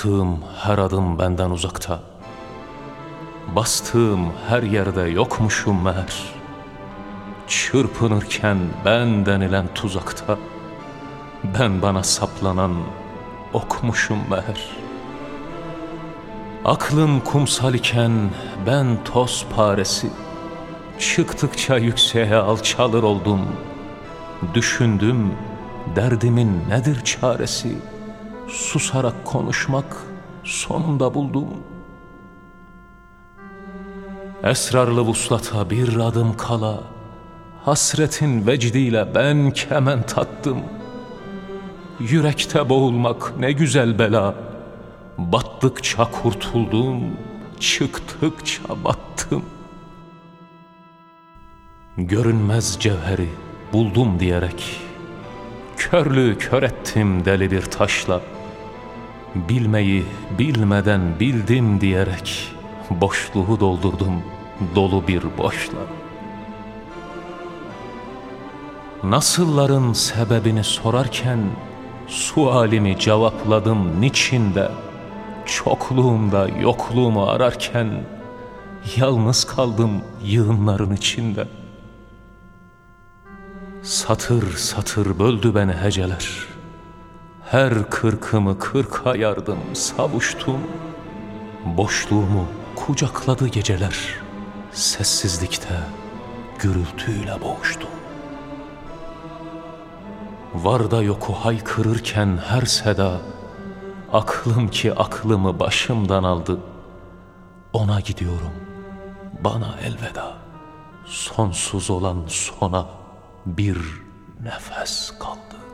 Attığım her adım benden uzakta. Bastığım her yerde yokmuşum meğer. Çırpınırken ben denilen tuzakta. Ben bana saplanan okmuşum meğer. Aklım kumsal iken ben toz paresi. Çıktıkça yükseğe alçalır oldum. Düşündüm derdimin nedir çaresi? Susarak konuşmak sonunda buldum. Esrarlı vuslata bir adım kala, Hasretin vecdiyle ben kemen tattım. Yürekte boğulmak ne güzel bela, Battıkça kurtuldum, çıktıkça battım. Görünmez cevheri buldum diyerek, Körlüğü kör ettim deli bir taşla, Bilmeyi bilmeden bildim diyerek, Boşluğu doldurdum dolu bir boşla. Nasılların sebebini sorarken, Sualimi cevapladım niçinde, Çokluğumda yokluğumu ararken, Yalnız kaldım yığınların içinde. Satır satır böldü beni heceler. Her kırkımı kırka yardım savuştum. Boşluğumu kucakladı geceler. Sessizlikte gürültüyle boğuştum. Varda yoku haykırırken her seda, Aklım ki aklımı başımdan aldı. Ona gidiyorum, bana elveda. Sonsuz olan sona bir nefes kaldı.